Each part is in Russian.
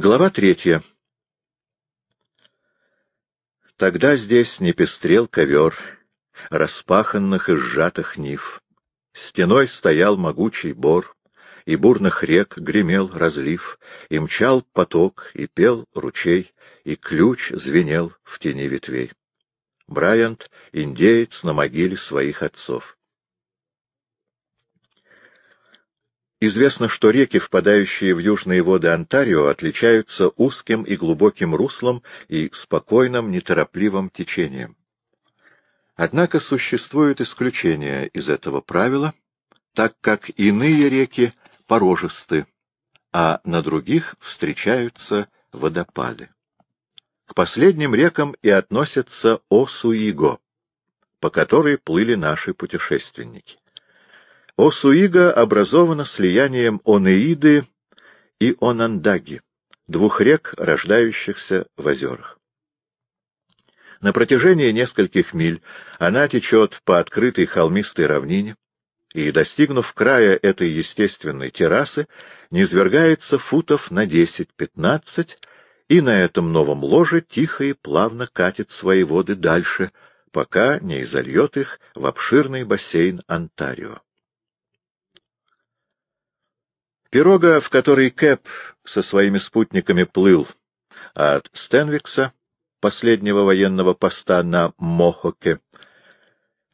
Глава третья. Тогда здесь не пестрел ковер распаханных и сжатых нив. Стеной стоял могучий бор, и бурных рек гремел разлив, и мчал поток, и пел ручей, и ключ звенел в тени ветвей. Брайант — индеец на могиле своих отцов. Известно, что реки, впадающие в южные воды Онтарио, отличаются узким и глубоким руслом и спокойным, неторопливым течением. Однако существуют исключения из этого правила, так как иные реки порожисты, а на других встречаются водопады. К последним рекам и относятся Осуиго, по которой плыли наши путешественники. Осуига образована слиянием Онеиды и Онандаги, двух рек, рождающихся в озерах. На протяжении нескольких миль она течет по открытой холмистой равнине, и, достигнув края этой естественной террасы, низвергается футов на 10-15, и на этом новом ложе тихо и плавно катит свои воды дальше, пока не изольет их в обширный бассейн Онтарио. Пирога, в которой Кэп со своими спутниками плыл от Стенвикса, последнего военного поста на Мохоке,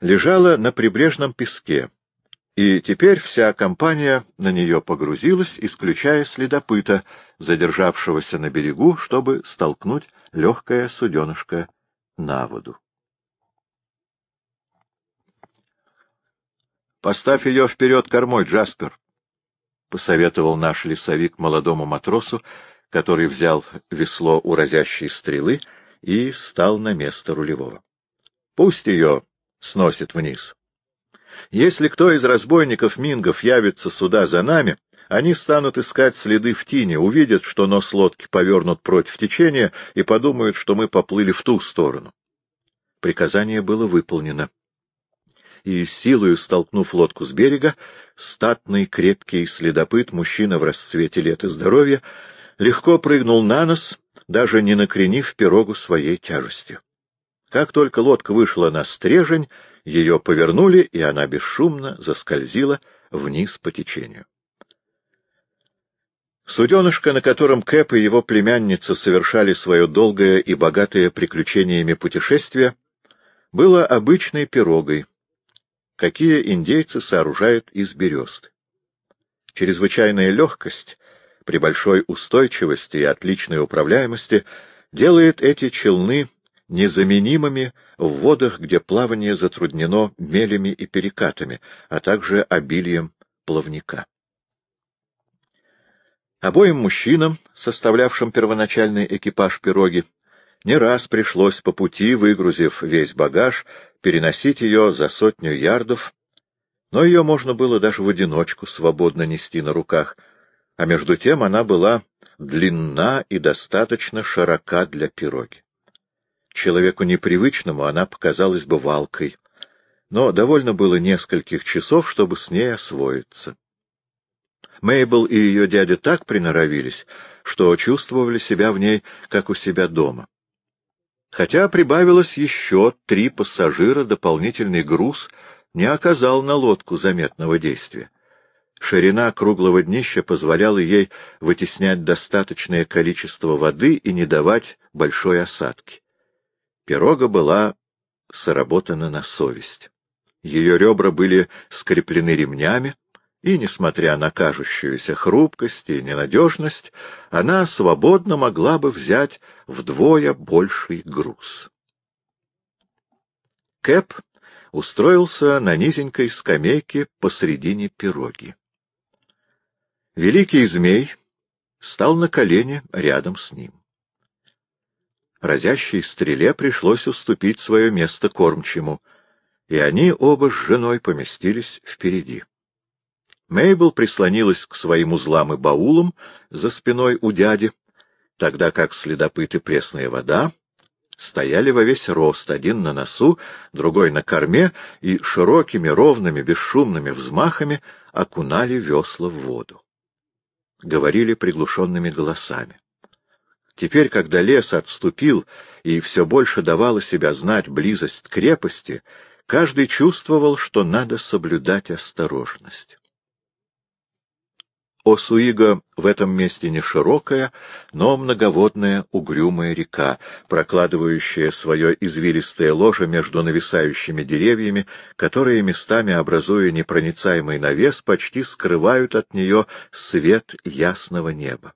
лежала на прибрежном песке, и теперь вся компания на нее погрузилась, исключая следопыта, задержавшегося на берегу, чтобы столкнуть легкое суденышко на воду. «Поставь ее вперед кормой, Джаспер!» Посоветовал наш лесовик молодому матросу, который взял весло у разящей стрелы и стал на место рулевого. — Пусть ее сносит вниз. Если кто из разбойников Мингов явится сюда за нами, они станут искать следы в тине, увидят, что нос лодки повернут против течения и подумают, что мы поплыли в ту сторону. Приказание было выполнено и, силою столкнув лодку с берега, статный, крепкий следопыт, мужчина в расцвете лет и здоровья, легко прыгнул на нос, даже не накренив пирогу своей тяжестью. Как только лодка вышла на стрежень, ее повернули, и она бесшумно заскользила вниз по течению. Суденышко, на котором Кэп и его племянница совершали свое долгое и богатое приключениями путешествие, было обычной пирогой, какие индейцы сооружают из березы. Чрезвычайная легкость при большой устойчивости и отличной управляемости делает эти челны незаменимыми в водах, где плавание затруднено мелями и перекатами, а также обилием плавника. Обоим мужчинам, составлявшим первоначальный экипаж пироги, не раз пришлось по пути, выгрузив весь багаж, переносить ее за сотню ярдов, но ее можно было даже в одиночку свободно нести на руках, а между тем она была длинна и достаточно широка для пироги. Человеку непривычному она показалась бы валкой, но довольно было нескольких часов, чтобы с ней освоиться. Мейбл и ее дядя так приноровились, что чувствовали себя в ней, как у себя дома. Хотя прибавилось еще три пассажира, дополнительный груз не оказал на лодку заметного действия. Ширина круглого днища позволяла ей вытеснять достаточное количество воды и не давать большой осадки. Пирога была сработана на совесть. Ее ребра были скреплены ремнями, и, несмотря на кажущуюся хрупкость и ненадежность, она свободно могла бы взять вдвое больший груз. Кэп устроился на низенькой скамейке посредине пироги. Великий змей стал на колени рядом с ним. Разящей стреле пришлось уступить свое место кормчему, и они оба с женой поместились впереди. Мейбл прислонилась к своим узлам и баулам за спиной у дяди, тогда как следопыт и пресная вода стояли во весь рост, один на носу, другой на корме, и широкими, ровными, бесшумными взмахами окунали весла в воду. Говорили приглушенными голосами. Теперь, когда лес отступил и все больше давала себя знать близость крепости, каждый чувствовал, что надо соблюдать осторожность. Осуига в этом месте не широкая, но многоводная угрюмая река, прокладывающая свое извилистое ложе между нависающими деревьями, которые местами, образуя непроницаемый навес, почти скрывают от нее свет ясного неба.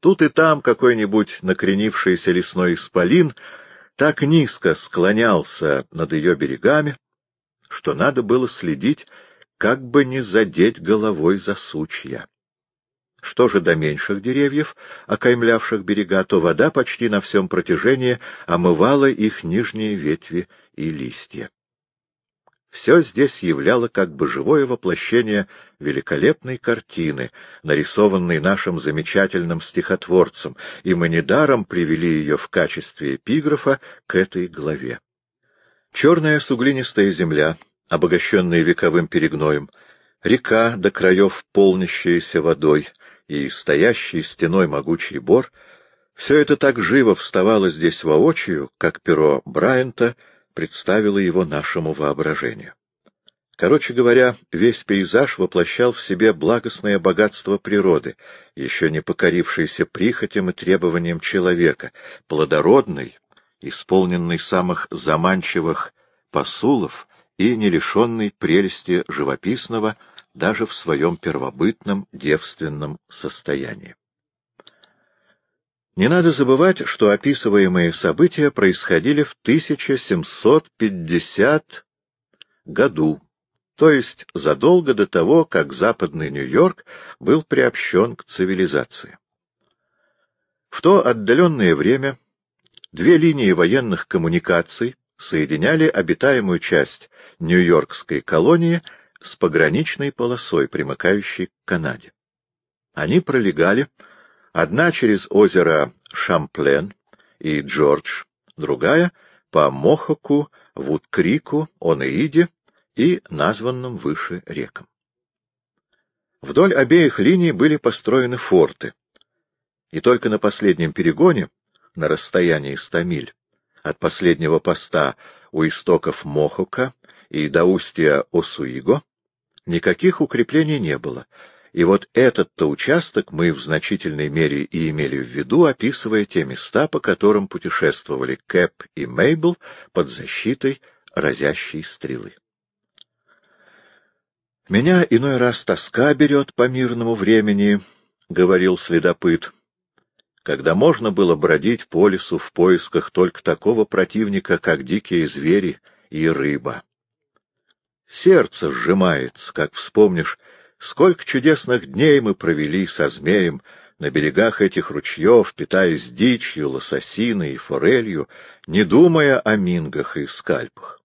Тут и там какой-нибудь накренившийся лесной исполин так низко склонялся над ее берегами, что надо было следить, как бы не задеть головой за сучья. Что же до меньших деревьев, окаймлявших берега, то вода почти на всем протяжении омывала их нижние ветви и листья. Все здесь являло как бы живое воплощение великолепной картины, нарисованной нашим замечательным стихотворцем, и мы недаром привели ее в качестве эпиграфа к этой главе. Черная суглинистая земля, обогащенная вековым перегноем, река до краев полнящаяся водой и стоящий стеной могучий бор — все это так живо вставало здесь воочию, как перо Брайанта — представила его нашему воображению. Короче говоря, весь пейзаж воплощал в себе благостное богатство природы, еще не покорившейся прихотям и требованиям человека, плодородный, исполненный самых заманчивых посулов и не лишенный прелести живописного даже в своем первобытном девственном состоянии. Не надо забывать, что описываемые события происходили в 1750 году, то есть задолго до того, как западный Нью-Йорк был приобщен к цивилизации. В то отдаленное время две линии военных коммуникаций соединяли обитаемую часть Нью-Йоркской колонии с пограничной полосой, примыкающей к Канаде. Они пролегали Одна через озеро Шамплен и Джордж, другая — по Мохоку, Вудкрику, Онеиде и названным выше рекам. Вдоль обеих линий были построены форты, и только на последнем перегоне, на расстоянии ста миль, от последнего поста у истоков Мохока и до устья Осуиго, никаких укреплений не было, и вот этот-то участок мы в значительной мере и имели в виду, описывая те места, по которым путешествовали Кэп и Мейбл под защитой разящей стрелы. «Меня иной раз тоска берет по мирному времени», — говорил следопыт, «когда можно было бродить по лесу в поисках только такого противника, как дикие звери и рыба. Сердце сжимается, как вспомнишь, Сколько чудесных дней мы провели со змеем на берегах этих ручьев, питаясь дичью, лососиной и форелью, не думая о мингах и скальпах.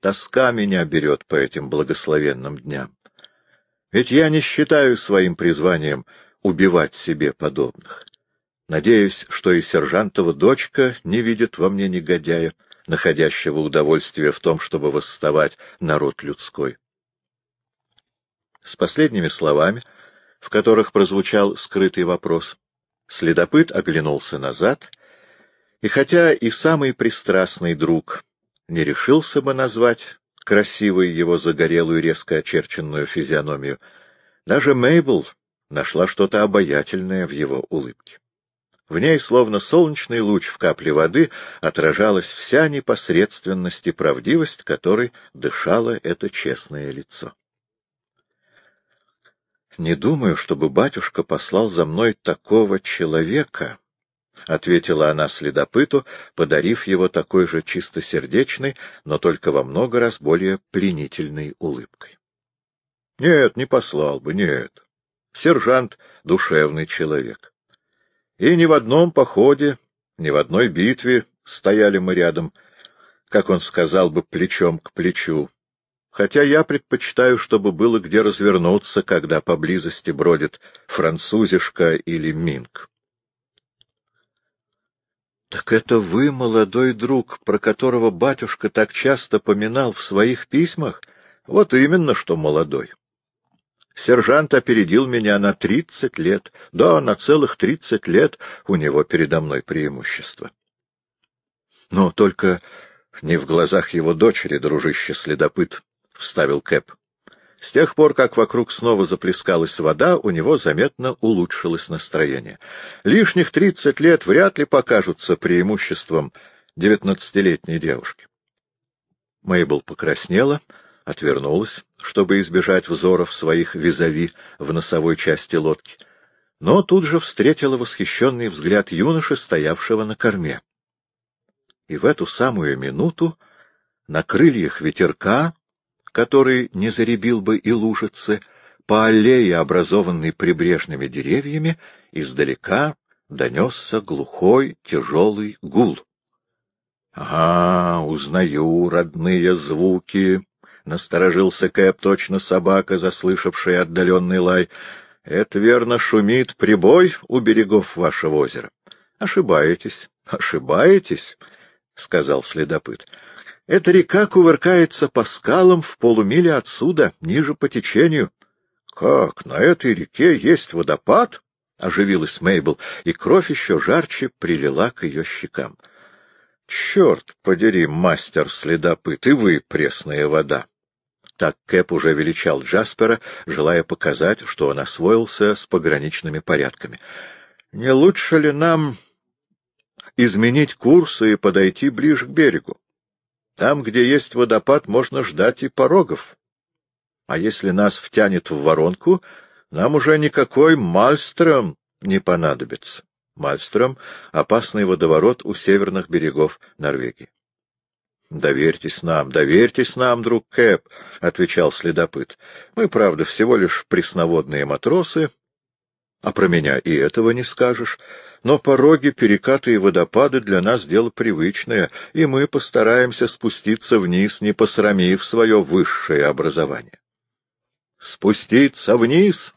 Тоска меня берет по этим благословенным дням. Ведь я не считаю своим призванием убивать себе подобных. Надеюсь, что и сержантова дочка не видит во мне негодяя, находящего удовольствие в том, чтобы восставать народ людской. С последними словами, в которых прозвучал скрытый вопрос, следопыт оглянулся назад, и хотя и самый пристрастный друг не решился бы назвать красивой его загорелую резко очерченную физиономию, даже Мейбл нашла что-то обаятельное в его улыбке. В ней, словно солнечный луч в капле воды, отражалась вся непосредственность и правдивость, которой дышало это честное лицо. Не думаю, чтобы батюшка послал за мной такого человека, — ответила она следопыту, подарив его такой же чистосердечной, но только во много раз более пленительной улыбкой. — Нет, не послал бы, нет. Сержант — душевный человек. И ни в одном походе, ни в одной битве стояли мы рядом, как он сказал бы, плечом к плечу, хотя я предпочитаю, чтобы было где развернуться, когда поблизости бродит французишка или минг. — Так это вы, молодой друг, про которого батюшка так часто поминал в своих письмах? Вот именно, что молодой. Сержант опередил меня на тридцать лет. Да, на целых тридцать лет у него передо мной преимущество. Но только не в глазах его дочери, дружище-следопыт, — вставил Кэп. С тех пор, как вокруг снова заплескалась вода, у него заметно улучшилось настроение. Лишних тридцать лет вряд ли покажутся преимуществом девятнадцатилетней девушки. Мейбл покраснела, отвернулась, чтобы избежать взоров своих визави в носовой части лодки, но тут же встретила восхищенный взгляд юноши, стоявшего на корме. И в эту самую минуту на крыльях ветерка который не заребил бы и лужицы, по аллее, образованной прибрежными деревьями, издалека донесся глухой тяжелый гул. — Ага, узнаю родные звуки, — насторожился Кэп, точно собака, заслышавшая отдаленный лай. — Это верно шумит прибой у берегов вашего озера. — Ошибаетесь, ошибаетесь, — сказал следопыт. Эта река кувыркается по скалам в полумиле отсюда, ниже по течению. — Как, на этой реке есть водопад? — оживилась Мейбл, и кровь еще жарче прилила к ее щекам. — Черт подери, мастер-следопыт, и вы пресная вода! Так Кэп уже величал Джаспера, желая показать, что он освоился с пограничными порядками. — Не лучше ли нам изменить курс и подойти ближе к берегу? Там, где есть водопад, можно ждать и порогов. А если нас втянет в воронку, нам уже никакой Мальстром не понадобится. Мальстром — опасный водоворот у северных берегов Норвегии. — Доверьтесь нам, доверьтесь нам, друг Кэп, — отвечал следопыт. — Мы, правда, всего лишь пресноводные матросы, а про меня и этого не скажешь но пороги, перекаты и водопады для нас дело привычное, и мы постараемся спуститься вниз, не посрамив свое высшее образование. — Спуститься вниз?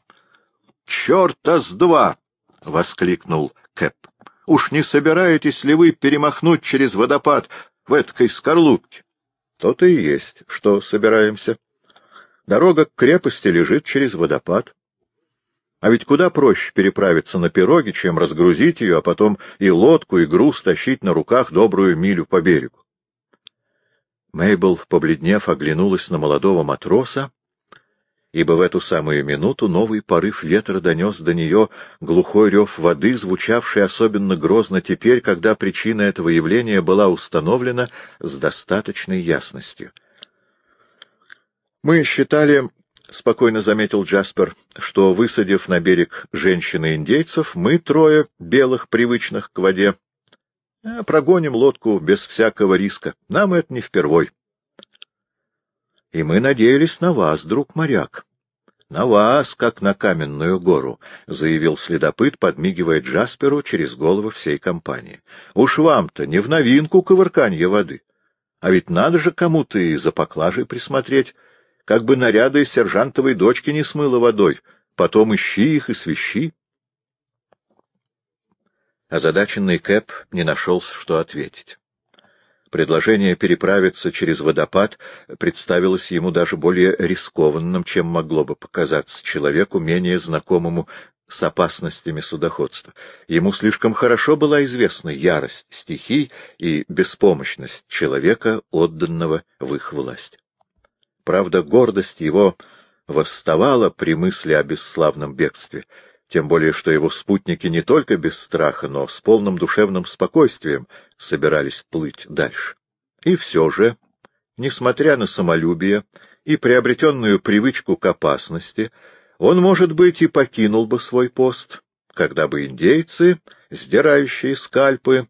Черта с два! — воскликнул Кэп. — Уж не собираетесь ли вы перемахнуть через водопад в эткой скорлупке? — То-то и есть, что собираемся. Дорога к крепости лежит через водопад. А ведь куда проще переправиться на пироге, чем разгрузить ее, а потом и лодку, и груз тащить на руках добрую милю по берегу. Мейбл, побледнев, оглянулась на молодого матроса, ибо в эту самую минуту новый порыв ветра донес до нее глухой рев воды, звучавший особенно грозно теперь, когда причина этого явления была установлена с достаточной ясностью. Мы считали — спокойно заметил Джаспер, — что, высадив на берег женщины-индейцев, мы трое, белых, привычных к воде, э, прогоним лодку без всякого риска. Нам это не впервой. — И мы надеялись на вас, друг моряк. — На вас, как на каменную гору, — заявил следопыт, подмигивая Джасперу через голову всей компании. — Уж вам-то не в новинку ковырканье воды. А ведь надо же кому-то и за поклажей присмотреть как бы наряды сержантовой дочки не смыло водой, потом ищи их и свищи. Озадаченный Кэп не нашелся, что ответить. Предложение переправиться через водопад представилось ему даже более рискованным, чем могло бы показаться человеку, менее знакомому с опасностями судоходства. Ему слишком хорошо была известна ярость стихий и беспомощность человека, отданного в их власть. Правда, гордость его восставала при мысли о бесславном бегстве, тем более что его спутники не только без страха, но с полным душевным спокойствием собирались плыть дальше. И все же, несмотря на самолюбие и приобретенную привычку к опасности, он, может быть, и покинул бы свой пост, когда бы индейцы, сдирающие скальпы,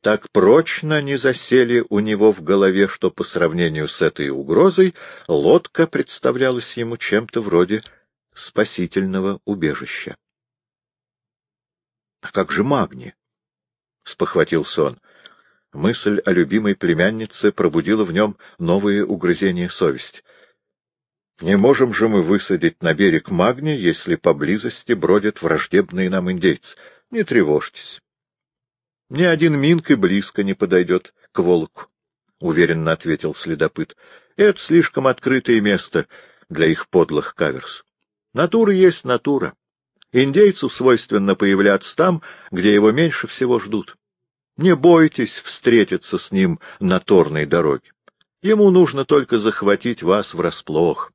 так прочно не засели у него в голове, что по сравнению с этой угрозой лодка представлялась ему чем-то вроде спасительного убежища. — А как же Магни? — спохватился он. Мысль о любимой племяннице пробудила в нем новые угрызения совести. Не можем же мы высадить на берег Магни, если поблизости бродят враждебные нам индейцы. Не тревожьтесь. Ни один Минк и близко не подойдет к Волку, — уверенно ответил следопыт. — Это слишком открытое место для их подлых каверс. Натура есть натура. Индейцу свойственно появляться там, где его меньше всего ждут. Не бойтесь встретиться с ним на торной дороге. Ему нужно только захватить вас врасплох.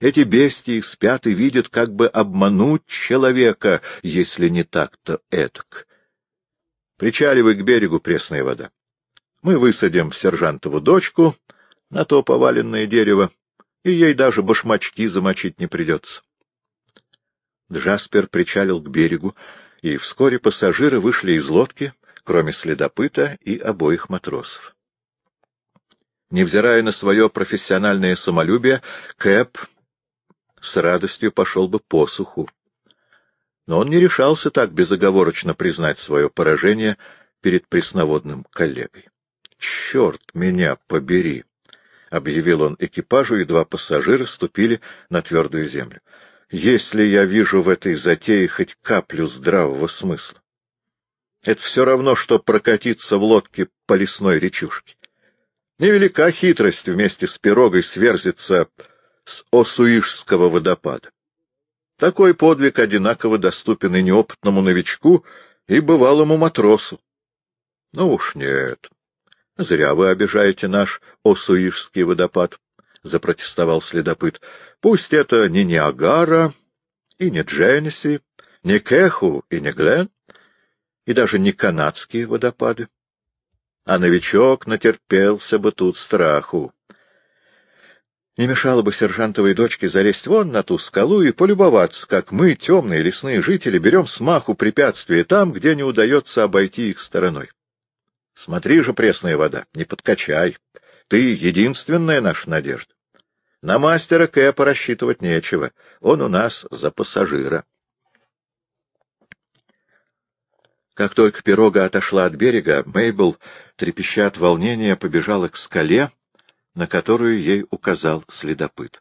Эти бестии спят и видят, как бы обмануть человека, если не так-то этак. Причаливай к берегу пресная вода. Мы высадим сержантову дочку на то поваленное дерево, и ей даже башмачки замочить не придется. Джаспер причалил к берегу, и вскоре пассажиры вышли из лодки, кроме следопыта и обоих матросов. Невзирая на свое профессиональное самолюбие, Кэп с радостью пошел бы по суху. Но он не решался так безоговорочно признать свое поражение перед пресноводным коллегой. — Черт меня побери! — объявил он экипажу, и два пассажира ступили на твердую землю. — Если я вижу в этой затее хоть каплю здравого смысла. Это все равно, что прокатиться в лодке по лесной речушке. Невелика хитрость вместе с пирогой сверзиться с Осуишского водопада. Такой подвиг одинаково доступен и неопытному новичку, и бывалому матросу. Ну уж нет. Зря вы обижаете наш Осуишский водопад, — запротестовал следопыт. Пусть это не Ниагара и не Дженниси, не Кеху и не Глен, и даже не канадские водопады. А новичок натерпелся бы тут страху. Не мешало бы сержантовой дочке залезть вон на ту скалу и полюбоваться, как мы, темные лесные жители, берем смаху препятствия там, где не удается обойти их стороной. Смотри же, пресная вода, не подкачай. Ты единственная наша надежда. На мастера Кэпа рассчитывать нечего. Он у нас за пассажира. Как только пирога отошла от берега, Мейбл, трепеща от волнения, побежала к скале, на которую ей указал следопыт.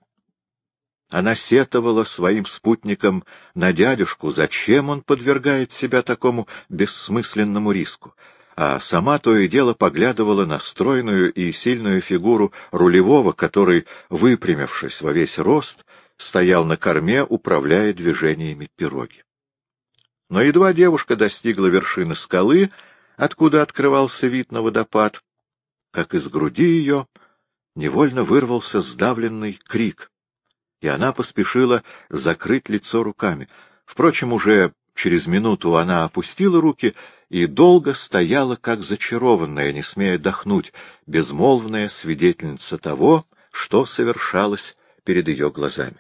Она сетовала своим спутникам на дядюшку, зачем он подвергает себя такому бессмысленному риску, а сама то и дело поглядывала на стройную и сильную фигуру рулевого, который, выпрямившись во весь рост, стоял на корме, управляя движениями пироги. Но едва девушка достигла вершины скалы, откуда открывался вид на водопад, как из груди ее невольно вырвался сдавленный крик, и она поспешила закрыть лицо руками. Впрочем, уже через минуту она опустила руки и долго стояла, как зачарованная, не смея дохнуть, безмолвная свидетельница того, что совершалось перед ее глазами.